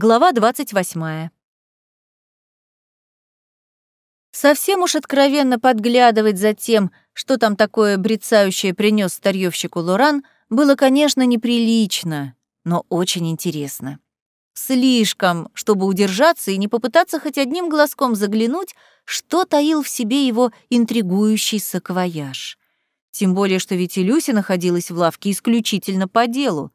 Глава 28. Совсем уж откровенно подглядывать за тем, что там такое брецающее принес старьевщику Лоран, было, конечно, неприлично, но очень интересно. Слишком, чтобы удержаться и не попытаться хоть одним глазком заглянуть, что таил в себе его интригующий саквояж. Тем более, что ведь и Люся находилась в лавке исключительно по делу.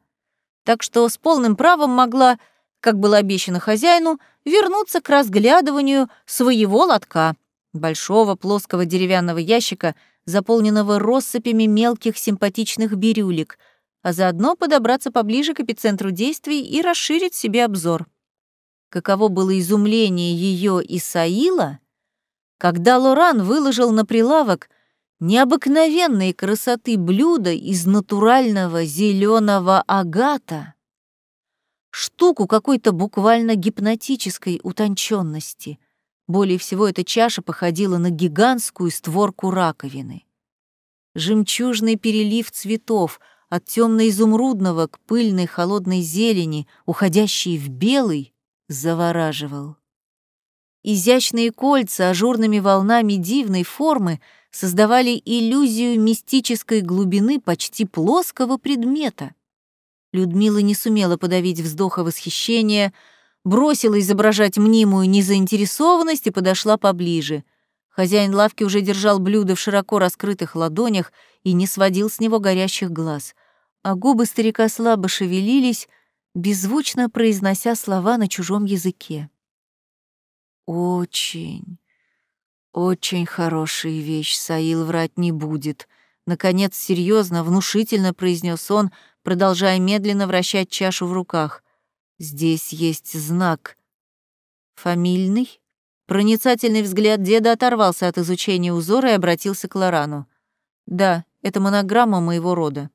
Так что с полным правом могла как было обещано хозяину, вернуться к разглядыванию своего лотка, большого плоского деревянного ящика, заполненного россыпями мелких симпатичных бирюлек, а заодно подобраться поближе к эпицентру действий и расширить себе обзор. Каково было изумление ее и Саила, когда Лоран выложил на прилавок необыкновенной красоты блюда из натурального зеленого агата штуку какой-то буквально гипнотической утонченности. Более всего эта чаша походила на гигантскую створку раковины. Жемчужный перелив цветов от темно-изумрудного к пыльной холодной зелени, уходящий в белый, завораживал. Изящные кольца ажурными волнами дивной формы создавали иллюзию мистической глубины почти плоского предмета. Людмила не сумела подавить вздоха восхищения, бросила изображать мнимую незаинтересованность и подошла поближе. Хозяин лавки уже держал блюдо в широко раскрытых ладонях и не сводил с него горящих глаз, а губы старика слабо шевелились, беззвучно произнося слова на чужом языке. «Очень, очень хорошая вещь, Саил врать не будет», — наконец серьезно, внушительно произнес он, продолжая медленно вращать чашу в руках. «Здесь есть знак. Фамильный?» Проницательный взгляд деда оторвался от изучения узора и обратился к Лорану. «Да, это монограмма моего рода».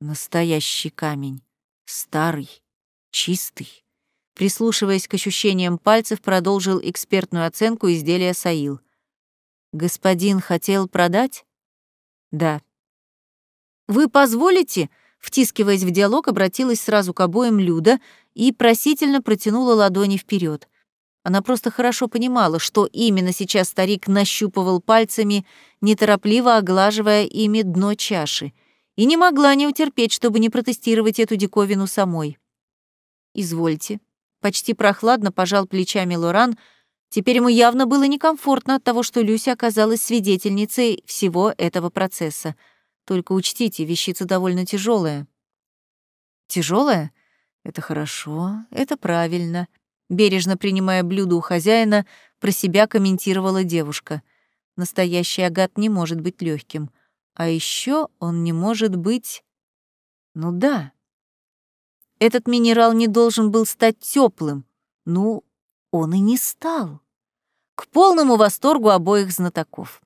Настоящий камень. Старый, чистый. Прислушиваясь к ощущениям пальцев, продолжил экспертную оценку изделия Саил. «Господин хотел продать?» «Да». «Вы позволите?» Втискиваясь в диалог, обратилась сразу к обоим Люда и просительно протянула ладони вперед. Она просто хорошо понимала, что именно сейчас старик нащупывал пальцами, неторопливо оглаживая ими дно чаши, и не могла не утерпеть, чтобы не протестировать эту диковину самой. «Извольте». Почти прохладно пожал плечами Лоран, Теперь ему явно было некомфортно от того, что Люся оказалась свидетельницей всего этого процесса — только учтите, вещица довольно тяжелая. Тяжелая? Это хорошо, это правильно. Бережно принимая блюдо у хозяина, про себя комментировала девушка. Настоящий агат не может быть легким, а еще он не может быть. Ну да. Этот минерал не должен был стать теплым. Ну, он и не стал. К полному восторгу обоих знатоков.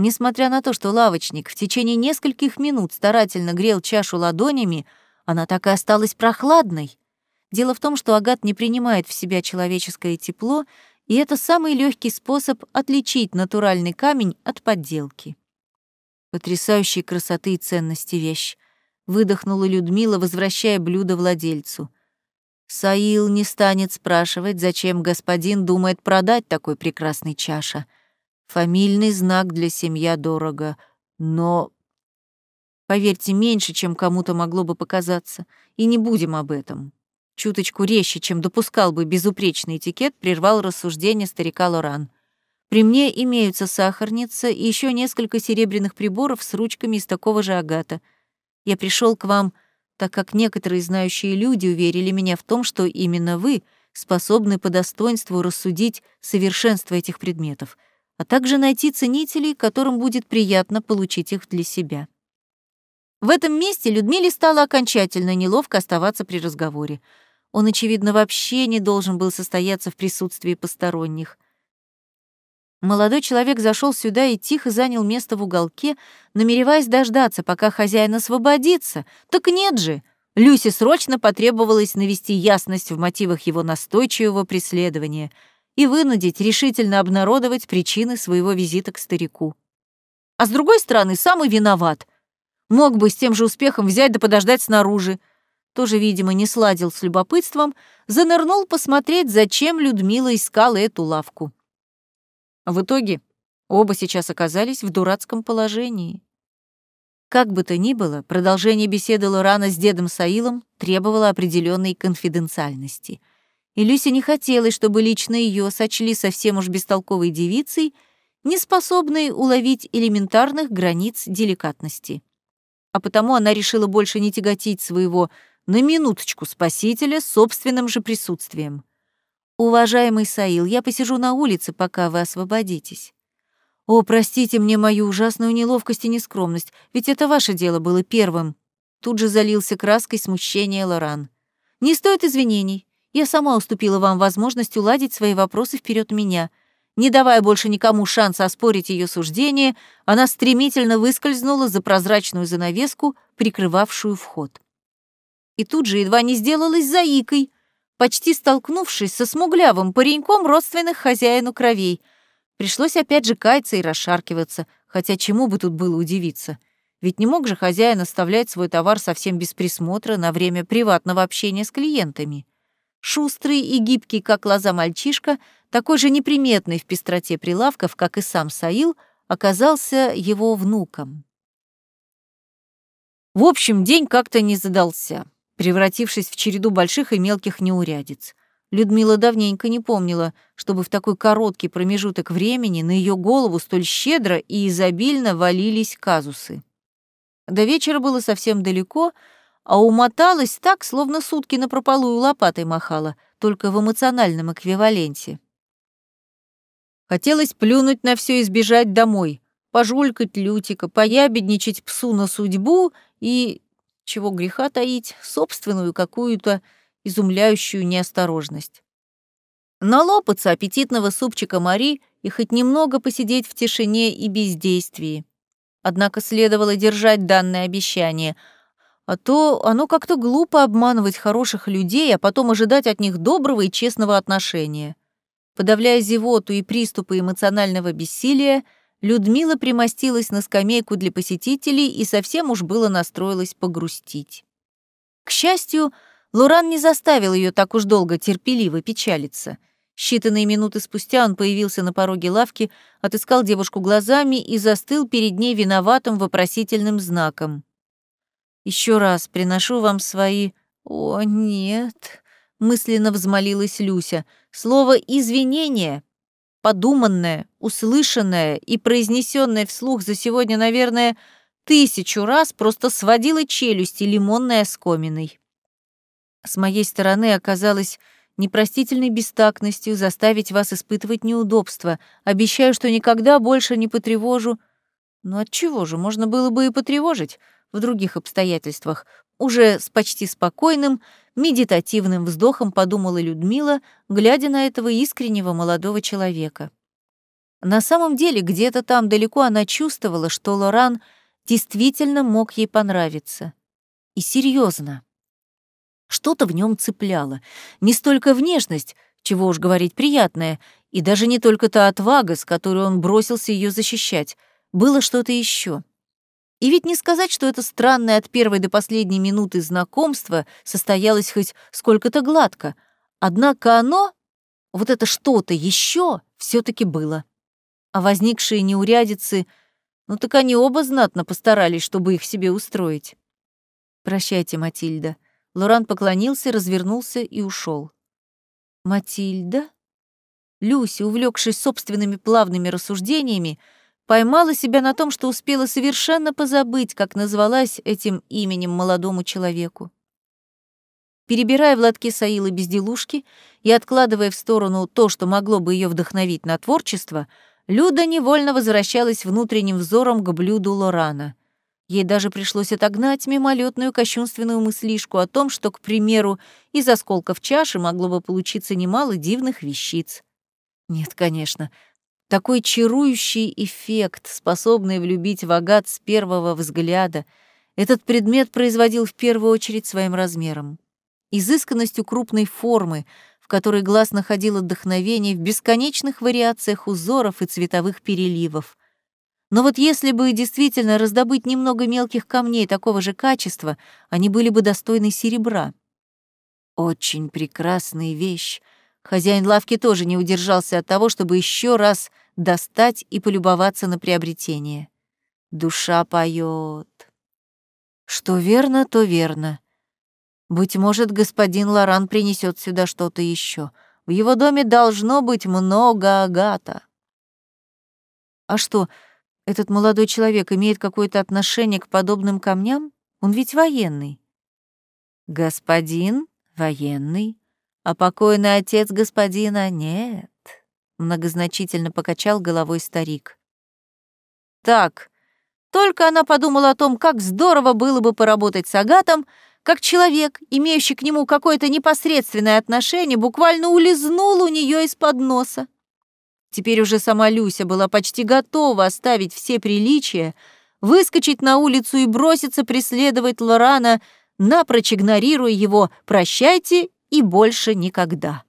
Несмотря на то, что лавочник в течение нескольких минут старательно грел чашу ладонями, она так и осталась прохладной. Дело в том, что агат не принимает в себя человеческое тепло, и это самый легкий способ отличить натуральный камень от подделки. Потрясающей красоты и ценности вещь, выдохнула Людмила, возвращая блюдо владельцу. Саил не станет спрашивать, зачем господин думает продать такой прекрасный чаша — Фамильный знак для семья дорого, но... Поверьте, меньше, чем кому-то могло бы показаться. И не будем об этом. Чуточку резче, чем допускал бы безупречный этикет, прервал рассуждение старика Лоран. При мне имеются сахарница и еще несколько серебряных приборов с ручками из такого же агата. Я пришел к вам, так как некоторые знающие люди уверили меня в том, что именно вы способны по достоинству рассудить совершенство этих предметов — а также найти ценителей, которым будет приятно получить их для себя. В этом месте Людмиле стало окончательно неловко оставаться при разговоре. Он, очевидно, вообще не должен был состояться в присутствии посторонних. Молодой человек зашел сюда и тихо занял место в уголке, намереваясь дождаться, пока хозяин освободится. Так нет же! Люсе срочно потребовалось навести ясность в мотивах его настойчивого преследования — и вынудить решительно обнародовать причины своего визита к старику. А с другой стороны, сам и виноват. Мог бы с тем же успехом взять да подождать снаружи. тоже, видимо, не сладил с любопытством, занырнул посмотреть, зачем Людмила искала эту лавку. В итоге оба сейчас оказались в дурацком положении. Как бы то ни было, продолжение беседы Лорана с дедом Саилом требовало определенной конфиденциальности. И Люсе не хотелось, чтобы лично ее сочли совсем уж бестолковой девицей, не способной уловить элементарных границ деликатности. А потому она решила больше не тяготить своего на минуточку спасителя собственным же присутствием. «Уважаемый Саил, я посижу на улице, пока вы освободитесь». «О, простите мне мою ужасную неловкость и нескромность, ведь это ваше дело было первым». Тут же залился краской смущения Лоран. «Не стоит извинений. Я сама уступила вам возможность уладить свои вопросы вперед меня. Не давая больше никому шанса оспорить ее суждение, она стремительно выскользнула за прозрачную занавеску, прикрывавшую вход и тут же едва не сделалась заикой, почти столкнувшись со смуглявым пареньком родственных хозяину кровей. Пришлось опять же каяться и расшаркиваться, хотя чему бы тут было удивиться. Ведь не мог же хозяин оставлять свой товар совсем без присмотра на время приватного общения с клиентами. Шустрый и гибкий, как лоза мальчишка, такой же неприметный в пестроте прилавков, как и сам Саил, оказался его внуком. В общем, день как-то не задался превратившись в череду больших и мелких неурядиц. Людмила давненько не помнила, чтобы в такой короткий промежуток времени на ее голову столь щедро и изобильно валились казусы. До вечера было совсем далеко, а умоталась так, словно сутки напрополую лопатой махала, только в эмоциональном эквиваленте. Хотелось плюнуть на все и сбежать домой, пожулькать Лютика, поябедничать псу на судьбу и чего греха таить, собственную какую-то изумляющую неосторожность. Налопаться аппетитного супчика Мари и хоть немного посидеть в тишине и бездействии. Однако следовало держать данное обещание, а то оно как-то глупо обманывать хороших людей, а потом ожидать от них доброго и честного отношения. Подавляя зевоту и приступы эмоционального бессилия, Людмила примостилась на скамейку для посетителей и совсем уж было настроилась погрустить. К счастью, Луран не заставил ее так уж долго терпеливо печалиться. Считанные минуты спустя он появился на пороге лавки, отыскал девушку глазами и застыл перед ней виноватым вопросительным знаком. Еще раз приношу вам свои... О, нет, мысленно взмолилась Люся. Слово «извинение» подуманное, услышанное и произнесенное вслух за сегодня, наверное, тысячу раз просто сводило челюсти лимонной оскоминой. С моей стороны оказалось непростительной бестактностью заставить вас испытывать неудобства. Обещаю, что никогда больше не потревожу. Но от чего же можно было бы и потревожить в других обстоятельствах? Уже с почти спокойным, медитативным вздохом подумала Людмила, глядя на этого искреннего молодого человека. На самом деле, где-то там далеко она чувствовала, что Лоран действительно мог ей понравиться. И серьезно. Что-то в нем цепляло. Не столько внешность, чего уж говорить приятное, и даже не только та отвага, с которой он бросился ее защищать. Было что-то еще. И ведь не сказать, что это странное от первой до последней минуты знакомство состоялось хоть сколько-то гладко. Однако оно, вот это что-то еще, все таки было. А возникшие неурядицы, ну так они оба знатно постарались, чтобы их себе устроить. «Прощайте, Матильда». Лоран поклонился, развернулся и ушел. «Матильда?» Люси, увлекшись собственными плавными рассуждениями, поймала себя на том, что успела совершенно позабыть, как назвалась этим именем молодому человеку. Перебирая в лотке Саилы безделушки и откладывая в сторону то, что могло бы ее вдохновить на творчество, Люда невольно возвращалась внутренним взором к блюду Лорана. Ей даже пришлось отогнать мимолетную кощунственную мыслишку о том, что, к примеру, из осколков чаши могло бы получиться немало дивных вещиц. Нет, конечно, такой чарующий эффект, способный влюбить в агат с первого взгляда, этот предмет производил в первую очередь своим размером. Изысканностью крупной формы, в которой глаз находил отдохновение в бесконечных вариациях узоров и цветовых переливов. Но вот если бы действительно раздобыть немного мелких камней такого же качества, они были бы достойны серебра. Очень прекрасная вещь. Хозяин лавки тоже не удержался от того, чтобы еще раз достать и полюбоваться на приобретение. Душа поет. Что верно, то верно. Быть может, господин Лоран принесет сюда что-то еще. В его доме должно быть много агата. А что, этот молодой человек имеет какое-то отношение к подобным камням? Он ведь военный. Господин военный, а покойный отец господина нет, многозначительно покачал головой старик. Так, только она подумала о том, как здорово было бы поработать с Агатом, как человек, имеющий к нему какое-то непосредственное отношение, буквально улизнул у нее из-под носа. Теперь уже сама Люся была почти готова оставить все приличия, выскочить на улицу и броситься преследовать Лорана, напрочь игнорируя его «прощайте» и больше никогда.